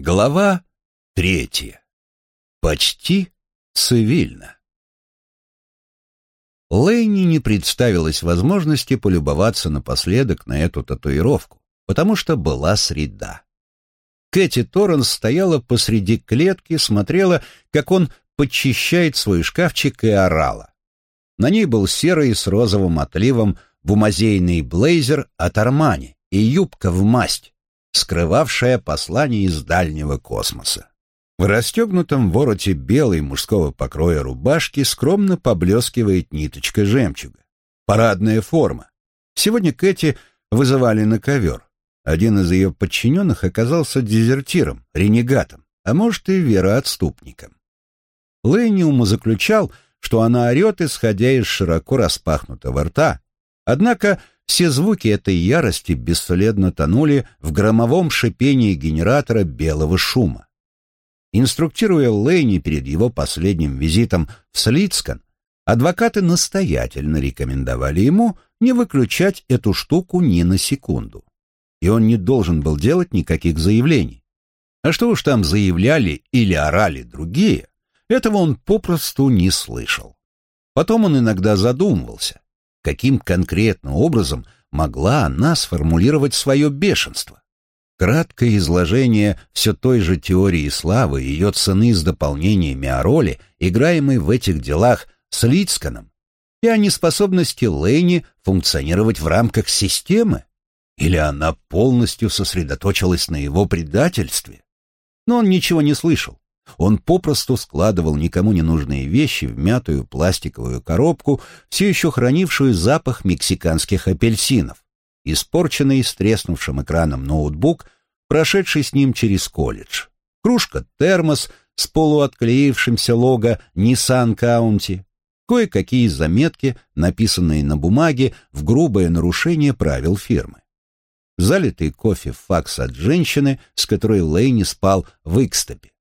Глава третья. Почти цивильно. Лэйни не представилась возможности полюбоваться напоследок на эту татуировку, потому что была среда. Кэти Торренс стояла посреди клетки, смотрела, как он подчищает свой шкафчик и орала. На ней был серый с розовым отливом бумазейный блейзер от Армани и юбка в масть, скрывавшая послание из дальнего космоса. В расстегнутом вороте белой мужского покроя рубашки скромно поблескивает ниточка жемчуга. Парадная форма. Сегодня Кэти вызывали на ковер. Один из ее подчиненных оказался дезертиром, ренегатом, а может и вероотступником. Лэнни умозаключал, что она орет, исходя из широко распахнутого рта. Однако все звуки этой ярости бесследно тонули в громовом шипении генератора белого шума. Инструктируя Лэйни перед его последним визитом в Слицкан, адвокаты настоятельно рекомендовали ему не выключать эту штуку ни на секунду. И он не должен был делать никаких заявлений. А что уж там заявляли или орали другие, этого он попросту не слышал. Потом он иногда задумывался, каким конкретно образом могла она сформулировать свое бешенство. Краткое изложение все той же теории славы и ее цены с дополнениями о роли, играемой в этих делах с Лицканом, и о неспособности Лэйни функционировать в рамках системы? Или она полностью сосредоточилась на его предательстве? Но он ничего не слышал. Он попросту складывал никому не нужные вещи в мятую пластиковую коробку, все еще хранившую запах мексиканских апельсинов. Испорченный с треснувшим экраном ноутбук, прошедший с ним через колледж. Кружка-термос с полуотклеившимся лого Nissan County. Кое-какие заметки, написанные на бумаге в грубое нарушение правил фирмы. Залитый кофе факс от женщины, с которой Лейни спал в Икстопе.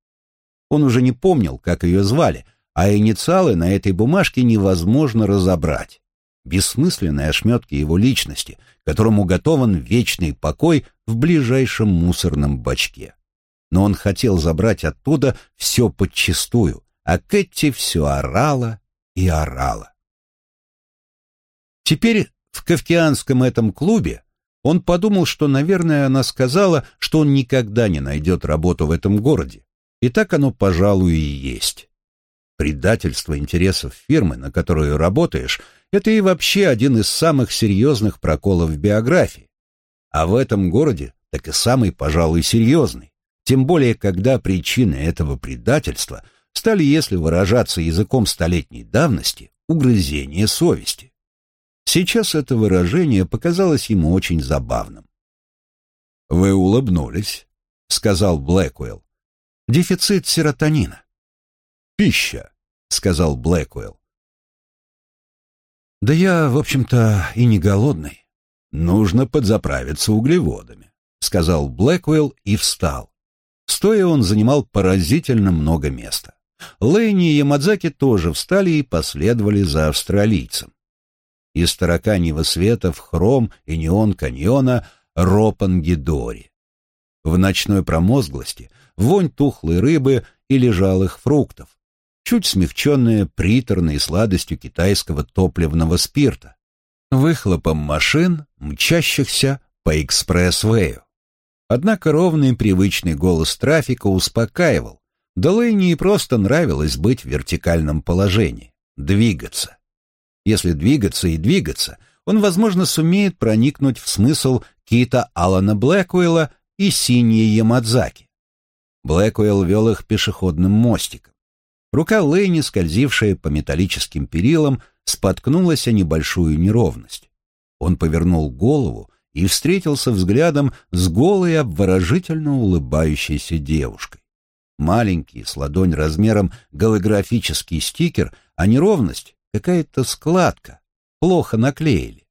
Он уже не помнил, как ее звали, а инициалы на этой бумажке невозможно разобрать. Бессмысленные ошметки его личности, которому готован вечный покой в ближайшем мусорном бачке. Но он хотел забрать оттуда все подчистую, а Кэти все орала и орала. Теперь в кавкианском этом клубе он подумал, что, наверное, она сказала, что он никогда не найдет работу в этом городе, и так оно, пожалуй, и есть. Предательство интересов фирмы, на которую работаешь, это и вообще один из самых серьезных проколов в биографии. А в этом городе так и самый, пожалуй, серьезный. Тем более, когда причины этого предательства стали, если выражаться языком столетней давности, угрызение совести. Сейчас это выражение показалось ему очень забавным. «Вы улыбнулись», — сказал Блэквелл. Дефицит серотонина. Пища, сказал Блэквелл. Да я, в общем-то, и не голодный. Нужно подзаправиться углеводами, сказал Блэквелл и встал. Стоя он занимал поразительно много места. Лэйни и Ямадзаки тоже встали и последовали за австралийцем. Из тараканьего света в хром и неон каньона Ропангидори. В ночной промозглости вонь тухлой рыбы и лежалых фруктов, чуть смягченная приторной сладостью китайского топливного спирта, выхлопом машин, мчащихся по экспресс-вэю. Однако ровный привычный голос трафика успокаивал. Делейни просто нравилось быть в вертикальном положении, двигаться. Если двигаться и двигаться, он, возможно, сумеет проникнуть в смысл Кита Алана Блэкуэлла и Синьи Ямадзаки. Блэкуэлл вел их пешеходным мостиком. Рука Лэйни, скользившая по металлическим перилам, споткнулась о небольшую неровность. Он повернул голову и встретился взглядом с голой, обворожительно улыбающейся девушкой. Маленький, с ладонь размером голографический стикер, а неровность — какая-то складка, плохо наклеили.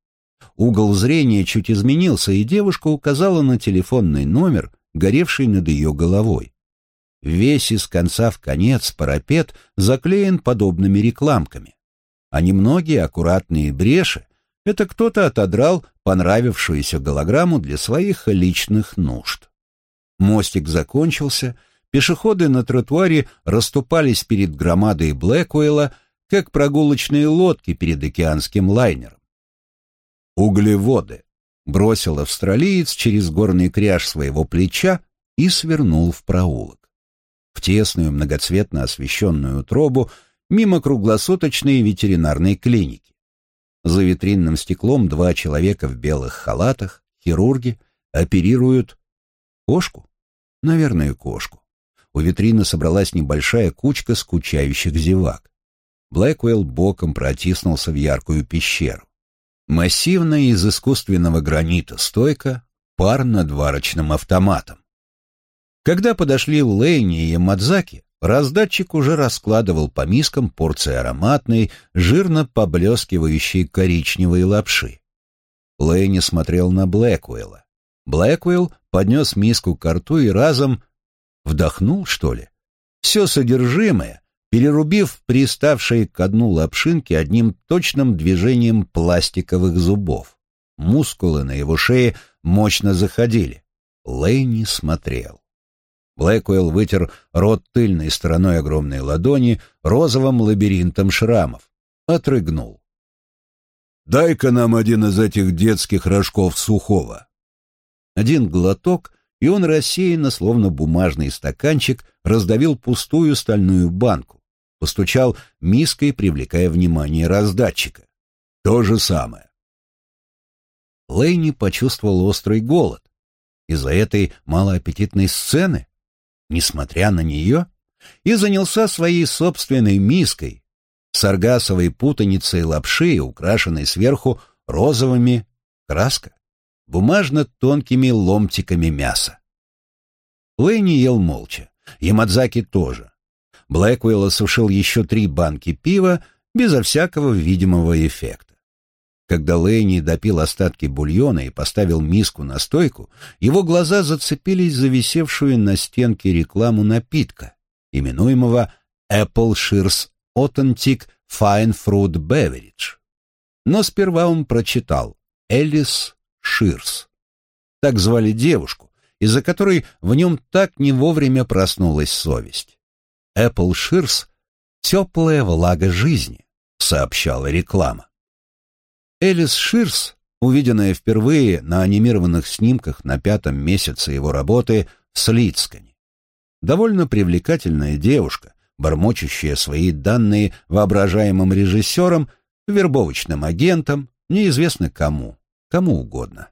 Угол зрения чуть изменился, и девушка указала на телефонный номер, горевший над ее головой. Весь из конца в конец парапет заклеен подобными рекламками. А немногие аккуратные бреши — это кто-то отодрал понравившуюся голограмму для своих личных нужд. Мостик закончился, пешеходы на тротуаре расступались перед громадой Блэкуэлла, как прогулочные лодки перед океанским лайнером. «Углеводы», — бросил австралиец через горный кряж своего плеча и свернул в проулок. В тесную многоцветно освещенную трубу мимо круглосуточной ветеринарной клиники. За витринным стеклом два человека в белых халатах, хирурги, оперируют кошку? Наверное, кошку. У витрины собралась небольшая кучка скучающих зевак. Блэквелл боком протиснулся в яркую пещеру. Массивная из искусственного гранита стойка, пар над варочным автоматом. Когда подошли Лейни и Ямадзаки, раздатчик уже раскладывал по мискам порции ароматной, жирно поблескивающей коричневой лапши. Лейни смотрел на Блэквелла. Блэквелл поднес миску к рту и разом вдохнул, что ли. Все содержимое, перерубив приставшие к дну лапшинки одним точным движением пластиковых зубов. Мускулы на его шее мощно заходили. Лэйни смотрел. Блэквелл вытер рот тыльной стороной огромной ладони розовым лабиринтом шрамов. Отрыгнул. «Дай-ка нам один из этих детских рожков сухого». Один глоток, и он рассеянно, словно бумажный стаканчик, раздавил пустую стальную банку. Постучал миской, привлекая внимание раздатчика. То же самое. Лэйни почувствовал острый голод. Из-за этой малоаппетитной сцены, несмотря на нее, и занялся своей собственной миской, саргасовой путаницей лапши, украшенной сверху розовыми краска, бумажно-тонкими ломтиками мяса. Лэйни ел молча, Ямадзаки тоже. Блэквелл осушил еще три банки пива безо всякого видимого эффекта. Когда Лэйни допил остатки бульона и поставил миску на стойку, его глаза зацепились за висевшую на стенке рекламу напитка, именуемого Apple Shears Authentic Fine Fruit Beverage. Но сперва он прочитал Элис Ширс. Так звали девушку, из-за которой в нем так не вовремя проснулась совесть. Apple Shears — теплая влага жизни, сообщала реклама. Элис Ширс, увиденная впервые на анимированных снимках на пятом месяце его работы в Слицкане. Довольно привлекательная девушка, бормочущая свои данные воображаемым режиссером, вербовочным агентом, неизвестно кому, кому угодно.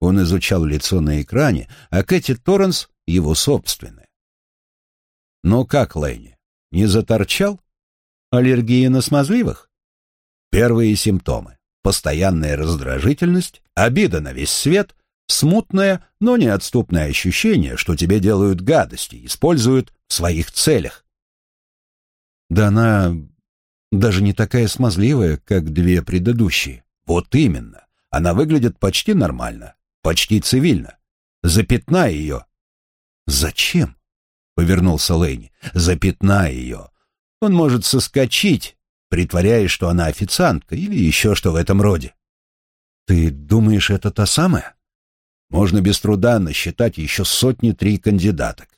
Он изучал лицо на экране, а Кэти Торренс — его собственное. Но как, Лэйни, не заторчал? Аллергия на смазливых? Первые симптомы. Постоянная раздражительность, обида на весь свет, смутное, но неотступное ощущение, что тебе делают гадости, используют в своих целях. Да она даже не такая смазливая, как две предыдущие. Вот именно. Она выглядит почти нормально, почти цивильно. Запятнай ее. Зачем? — повернулся Лэйни. «Запятнай ее. Он может соскочить, притворяясь, что она официантка или еще что в этом роде». «Ты думаешь, это та самая?» «Можно без труда насчитать еще сотни-три кандидаток.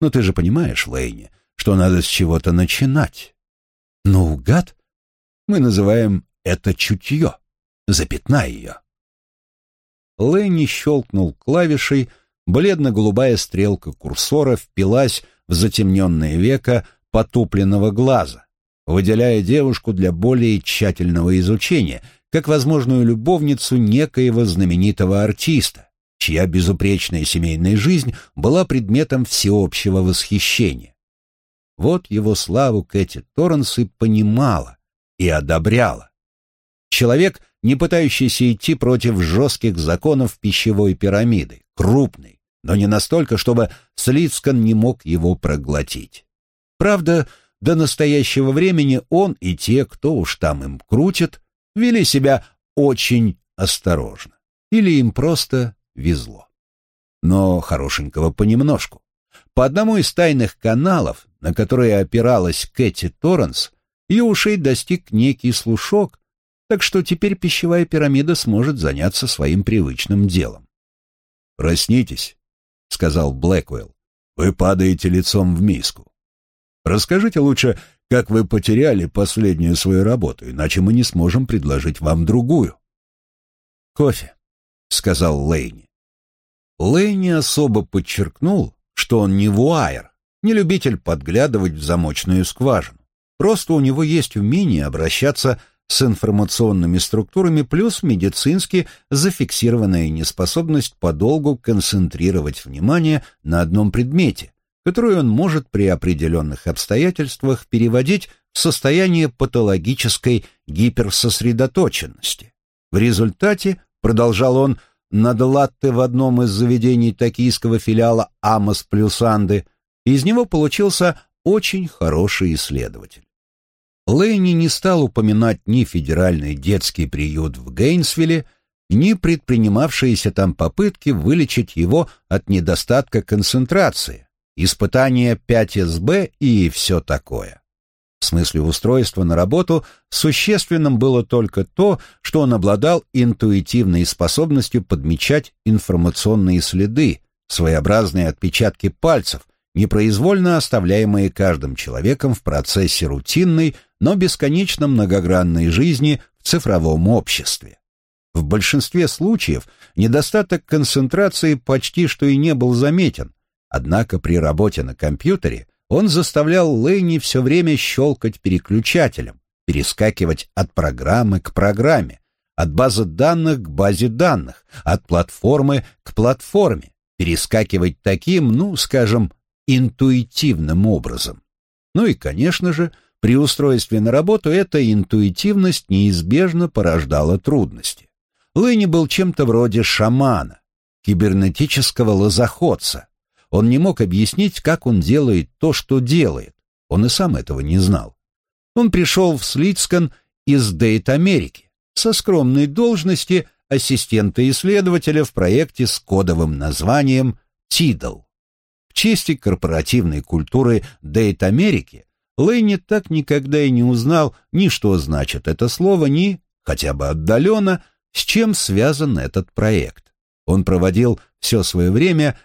Но ты же понимаешь, Лэйни, что надо с чего-то начинать. Ну, гад, мы называем это чутье. Запятнай ее». Лэйни щелкнул клавишей, Бледно-голубая стрелка курсора впилась в затемненное веко потупленного глаза, выделяя девушку для более тщательного изучения, как возможную любовницу некоего знаменитого артиста, чья безупречная семейная жизнь была предметом всеобщего восхищения. Вот его славу Кэти Торренс и понимала, и одобряла. Человек, не пытающийся идти против жестких законов пищевой пирамиды, крупный, но не настолько, чтобы Слицкан не мог его проглотить. Правда, до настоящего времени он и те, кто уж там им крутит, вели себя очень осторожно. Или им просто везло. Но хорошенького понемножку. По одному из тайных каналов, на которые опиралась Кэти Торренс, ее ушей достиг некий слушок, так что теперь пищевая пирамида сможет заняться своим привычным делом. «Проснитесь», — сказал Блэквелл. «Вы падаете лицом в миску. Расскажите лучше, как вы потеряли последнюю свою работу, иначе мы не сможем предложить вам другую». «Кофе», — сказал Лейни. Лейни особо подчеркнул, что он не вуайер, не любитель подглядывать в замочную скважину. Просто у него есть умение обращаться с информационными структурами плюс медицински зафиксированная неспособность подолгу концентрировать внимание на одном предмете, который он может при определенных обстоятельствах переводить в состояние патологической гиперсосредоточенности. В результате, продолжал он, над латте в одном из заведений токийского филиала Амос плюс Анды, из него получился очень хороший исследователь. Лэйни не стал упоминать ни федеральный детский приют в Гейнсвилле, ни предпринимавшиеся там попытки вылечить его от недостатка концентрации, испытания 5СБ и все такое. В смысле устройства на работу существенным было только то, что он обладал интуитивной способностью подмечать информационные следы, своеобразные отпечатки пальцев, непроизвольно оставляемые каждым человеком в процессе рутинной, но бесконечно многогранной жизни в цифровом обществе. В большинстве случаев недостаток концентрации почти что и не был заметен, однако при работе на компьютере он заставлял Лэйни все время щелкать переключателем, перескакивать от программы к программе, от базы данных к базе данных, от платформы к платформе, перескакивать таким, ну, скажем, интуитивным образом. Ну и, конечно же, при устройстве на работу эта интуитивность неизбежно порождала трудности. Лэйни был чем-то вроде шамана, кибернетического лозоходца. Он не мог объяснить, как он делает то, что делает. Он и сам этого не знал. Он пришел в Слитскан из Дейт Америки со скромной должности ассистента-исследователя в проекте с кодовым названием «Тидл» чести корпоративной культуры Дейт Америки, Лэйни так никогда и не узнал ни что значит это слово, ни, хотя бы отдаленно, с чем связан этот проект. Он проводил все свое время,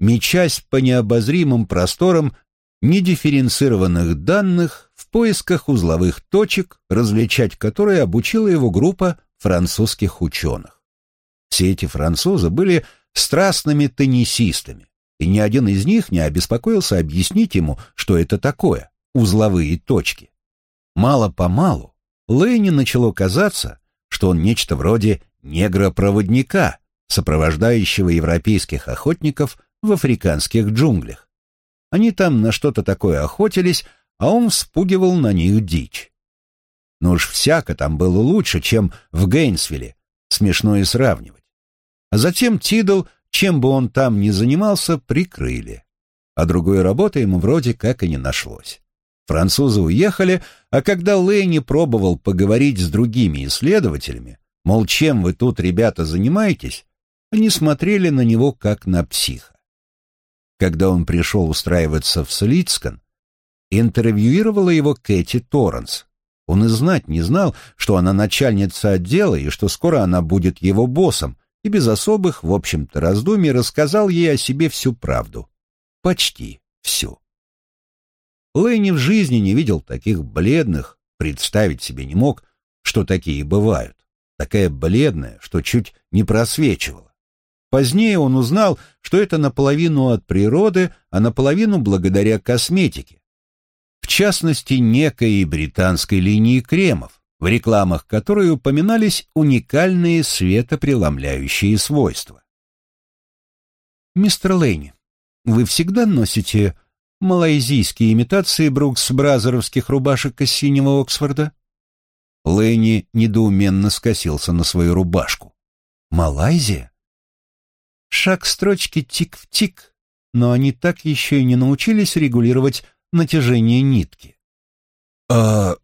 мечась по необозримым просторам недифференцированных данных в поисках узловых точек, различать которые обучила его группа французских ученых. Все эти французы были страстными теннисистами, и ни один из них не обеспокоился объяснить ему, что это такое — узловые точки. Мало-помалу Лэйни начало казаться, что он нечто вроде негра-проводника, сопровождающего европейских охотников в африканских джунглях. Они там на что-то такое охотились, а он вспугивал на них дичь. Но уж всяко там было лучше, чем в Гейнсвилле, смешно и сравнивать. А затем Тидл чем бы он там ни занимался, прикрыли. А другой работы ему вроде как и не нашлось. Французы уехали, а когда Лэйни пробовал поговорить с другими исследователями, мол, чем вы тут, ребята, занимаетесь, они смотрели на него как на психа. Когда он пришел устраиваться в Слицкан, интервьюировала его Кэти Торренс. Он и знать не знал, что она начальница отдела и что скоро она будет его боссом, и без особых, в общем-то, раздумий рассказал ей о себе всю правду. Почти всю. Лэйни в жизни не видел таких бледных, представить себе не мог, что такие бывают. Такая бледная, что чуть не просвечивала. Позднее он узнал, что это наполовину от природы, а наполовину благодаря косметике. В частности, некой британской линии кремов, в рекламах которой упоминались уникальные светопреломляющие свойства. «Мистер Лейни, вы всегда носите малайзийские имитации Брукс-бразеровских рубашек из синего Оксфорда?» Лэйни недоуменно скосился на свою рубашку. «Малайзия?» Шаг строчки тик в тик, но они так еще и не научились регулировать натяжение нитки. «А...»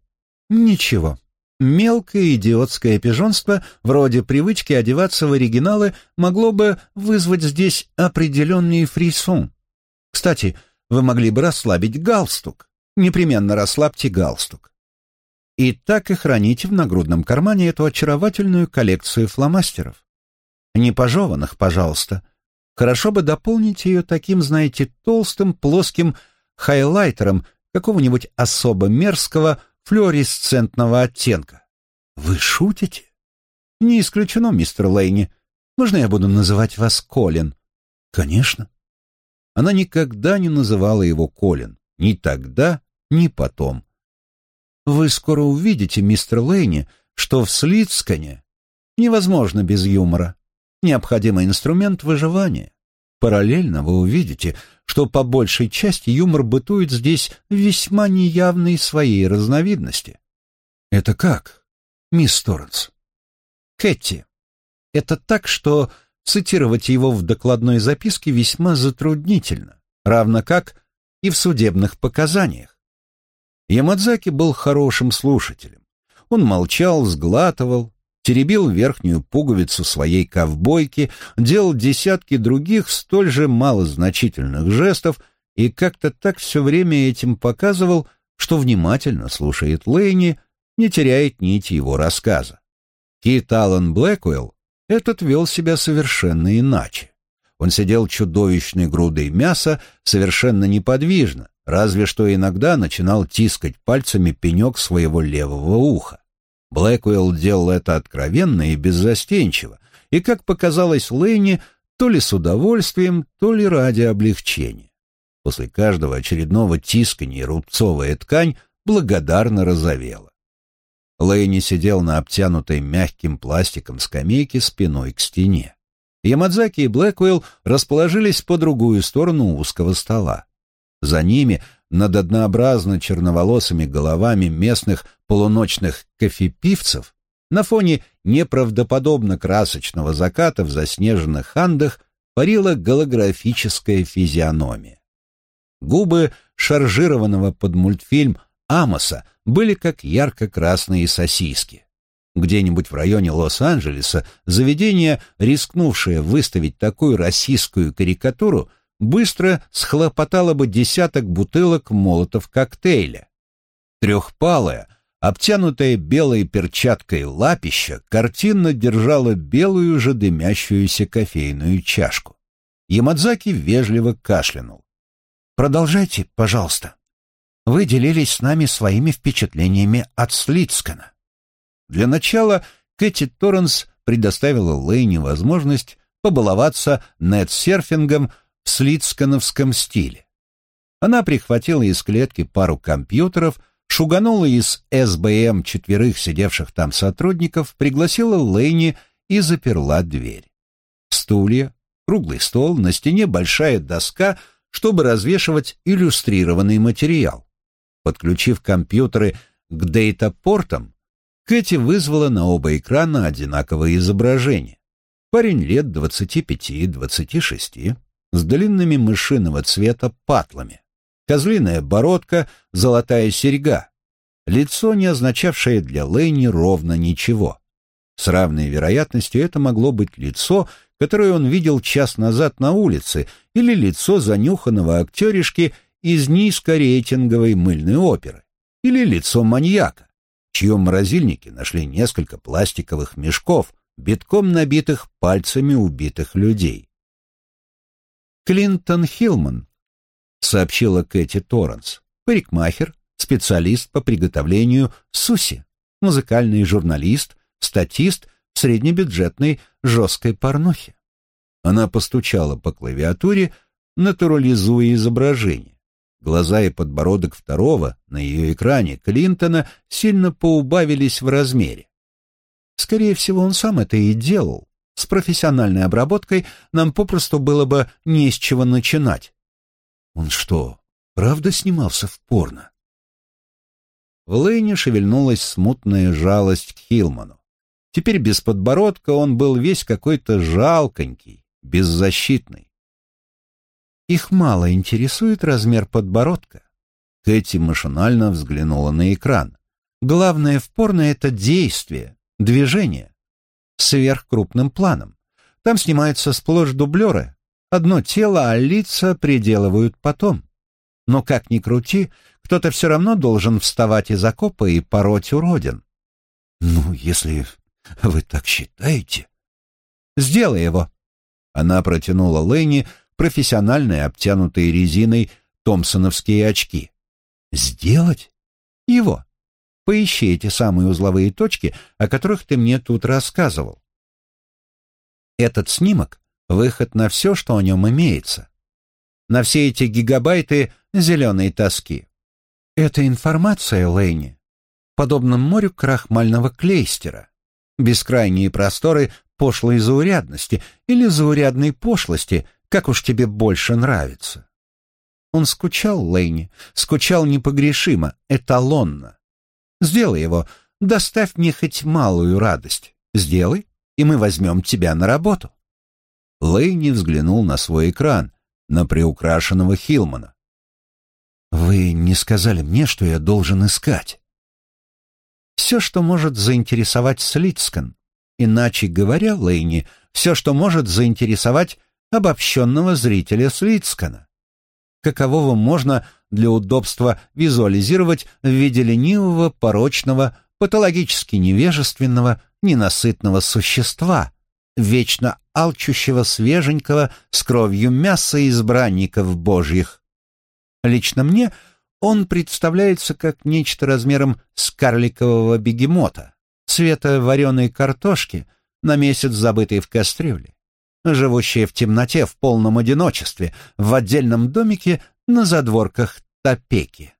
«Ничего. Мелкое идиотское пижонство, вроде привычки одеваться в оригиналы, могло бы вызвать здесь определенный фрисон. Кстати, вы могли бы расслабить галстук. Непременно расслабьте галстук. И так и храните в нагрудном кармане эту очаровательную коллекцию фломастеров. Не пожеванных, пожалуйста. Хорошо бы дополнить ее таким, знаете, толстым, плоским хайлайтером какого-нибудь особо мерзкого флуоресцентного оттенка. Вы шутите? Не исключено, мистер Лейни. Можно я буду называть вас Колин? Конечно. Она никогда не называла его Колин. Ни тогда, ни потом. Вы скоро увидите, мистер Лейни, что в Слицкане невозможно без юмора. Необходимый инструмент выживания. Параллельно вы увидите, что по большей части юмор бытует здесь весьма неявной своей разновидности. Это как, мисс Торренс? Кэти. Это так, что цитировать его в докладной записке весьма затруднительно, равно как и в судебных показаниях. Ямадзаки был хорошим слушателем. Он молчал, сглатывал, теребил верхнюю пуговицу своей ковбойки, делал десятки других столь же малозначительных жестов и как-то так все время этим показывал, что внимательно слушает Лэйни, не теряет нити его рассказа. Кит Аллен Блэквелл этот вел себя совершенно иначе. Он сидел чудовищной грудой мяса, совершенно неподвижно, разве что иногда начинал тискать пальцами пенек своего левого уха. Блэквелл делал это откровенно и беззастенчиво, и, как показалось Лэйни, то ли с удовольствием, то ли ради облегчения. После каждого очередного тискания рубцовая ткань благодарно розовела. Лэйни сидел на обтянутой мягким пластиком скамейке спиной к стене. Ямадзаки и Блэквелл расположились по другую сторону узкого стола. За ними, над однообразно черноволосыми головами местных полуночных кофепивцев, на фоне неправдоподобно красочного заката в заснеженных андах парила голографическая физиономия. Губы шаржированного под мультфильм Амоса были как ярко-красные сосиски. Где-нибудь в районе Лос-Анджелеса заведение, рискнувшее выставить такую российскую карикатуру, быстро схлопотало бы десяток бутылок молотов коктейля. Трехпалая, обтянутая белой перчаткой лапища, картинно держала белую же дымящуюся кофейную чашку. Ямадзаки вежливо кашлянул. «Продолжайте, пожалуйста. Вы делились с нами своими впечатлениями от Слицкана». Для начала Кэти Торренс предоставила Лэйне возможность побаловаться нетсерфингом в слицкановском стиле. Она прихватила из клетки пару компьютеров, шуганула из СБМ четверых сидевших там сотрудников, пригласила Лэйни и заперла дверь. Стулья, круглый стол, на стене большая доска, чтобы развешивать иллюстрированный материал. Подключив компьютеры к дейта-портам, Кэти вызвала на оба экрана одинаковое изображение. Парень лет 25-26, с длинными мышиного цвета патлами, козлиная бородка, золотая серьга, лицо, не означавшее для Лэйни ровно ничего. С равной вероятностью это могло быть лицо, которое он видел час назад на улице, или лицо занюханного актеришки из низкорейтинговой мыльной оперы, или лицо маньяка чьем морозильнике нашли несколько пластиковых мешков, битком набитых пальцами убитых людей. Клинтон Хилман, сообщила Кэти Торренс, парикмахер, специалист по приготовлению суси, музыкальный журналист, статист в среднебюджетной жесткой порнухе. Она постучала по клавиатуре, натурализуя изображение. Глаза и подбородок второго на ее экране Клинтона сильно поубавились в размере. Скорее всего, он сам это и делал. С профессиональной обработкой нам попросту было бы не с чего начинать. Он что, правда снимался в порно? В Лэйне шевельнулась смутная жалость к Хилману. Теперь без подбородка он был весь какой-то жалконький, беззащитный. Их мало интересует размер подбородка. Кэти машинально взглянула на экран. Главное в порно — это действие, движение. Сверхкрупным планом. Там снимаются сплошь дублеры. Одно тело, а лица приделывают потом. Но как ни крути, кто-то все равно должен вставать из окопа и пороть уродин. Ну, если вы так считаете... Сделай его. Она протянула Лэйни профессиональные обтянутые резиной томпсоновские очки. «Сделать? Его. Поищи эти самые узловые точки, о которых ты мне тут рассказывал. Этот снимок — выход на все, что о нем имеется. На все эти гигабайты зеленой тоски. Это информация, Лэйни, подобно морю крахмального клейстера. Бескрайние просторы пошлой заурядности или заурядной пошлости, как уж тебе больше нравится. Он скучал, Лэйни, скучал непогрешимо, эталонно. Сделай его, доставь мне хоть малую радость. Сделай, и мы возьмем тебя на работу. Лэйни взглянул на свой экран, на приукрашенного Хилмана. «Вы не сказали мне, что я должен искать». «Все, что может заинтересовать Слицкан. Иначе говоря, Лэйни, все, что может заинтересовать обобщенного зрителя Слицкана. Какового можно для удобства визуализировать в виде ленивого, порочного, патологически невежественного, ненасытного существа, вечно алчущего свеженького с кровью мяса избранников божьих. Лично мне он представляется как нечто размером с карликового бегемота, цвета вареной картошки, на месяц забытой в кастрюле живущие в темноте в полном одиночестве, в отдельном домике на задворках Топеки.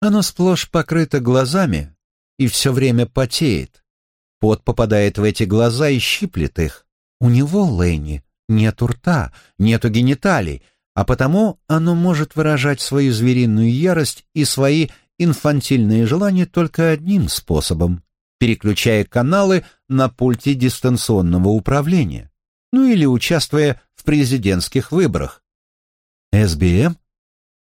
Оно сплошь покрыто глазами и все время потеет. Пот попадает в эти глаза и щиплет их. У него, Лэйни, нету рта, нету гениталий, а потому оно может выражать свою звериную ярость и свои инфантильные желания только одним способом — переключая каналы на пульте дистанционного управления ну или участвуя в президентских выборах. СБМ?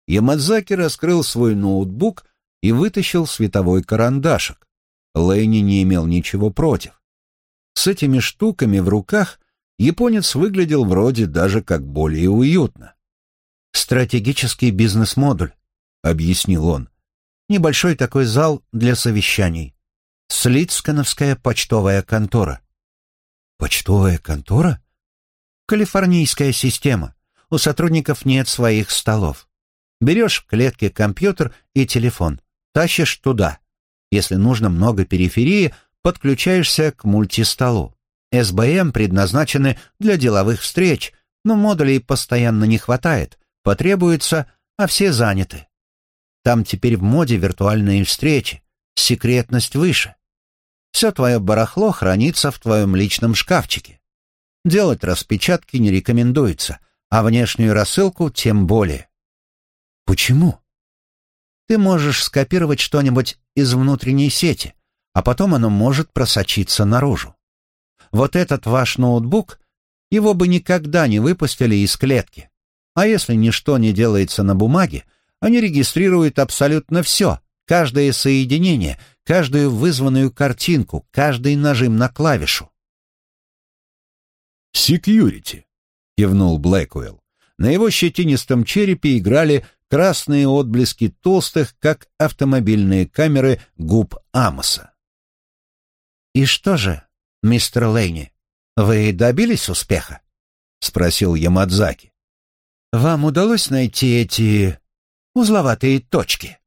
Ямадзаки раскрыл свой ноутбук и вытащил световой карандашик. Лэйни не имел ничего против. С этими штуками в руках японец выглядел вроде даже как более уютно. «Стратегический бизнес-модуль», — объяснил он. «Небольшой такой зал для совещаний. Слицкановская почтовая контора». «Почтовая контора?» Калифорнийская система. У сотрудников нет своих столов. Берешь в клетке компьютер и телефон, тащишь туда. Если нужно много периферии, подключаешься к мультистолу. СБМ предназначены для деловых встреч, но модулей постоянно не хватает, потребуется, а все заняты. Там теперь в моде виртуальные встречи, секретность выше. Все твое барахло хранится в твоем личном шкафчике. Делать распечатки не рекомендуется, а внешнюю рассылку тем более. Почему? Ты можешь скопировать что-нибудь из внутренней сети, а потом оно может просочиться наружу. Вот этот ваш ноутбук, его бы никогда не выпустили из клетки. А если ничто не делается на бумаге, они регистрируют абсолютно все, каждое соединение, каждую вызванную картинку, каждый нажим на клавишу. «Секьюрити», — кивнул Блэквелл. На его щетинистом черепе играли красные отблески толстых, как автомобильные камеры губ Амоса. «И что же, мистер Лейни, вы добились успеха?» — спросил Ямадзаки. «Вам удалось найти эти узловатые точки?»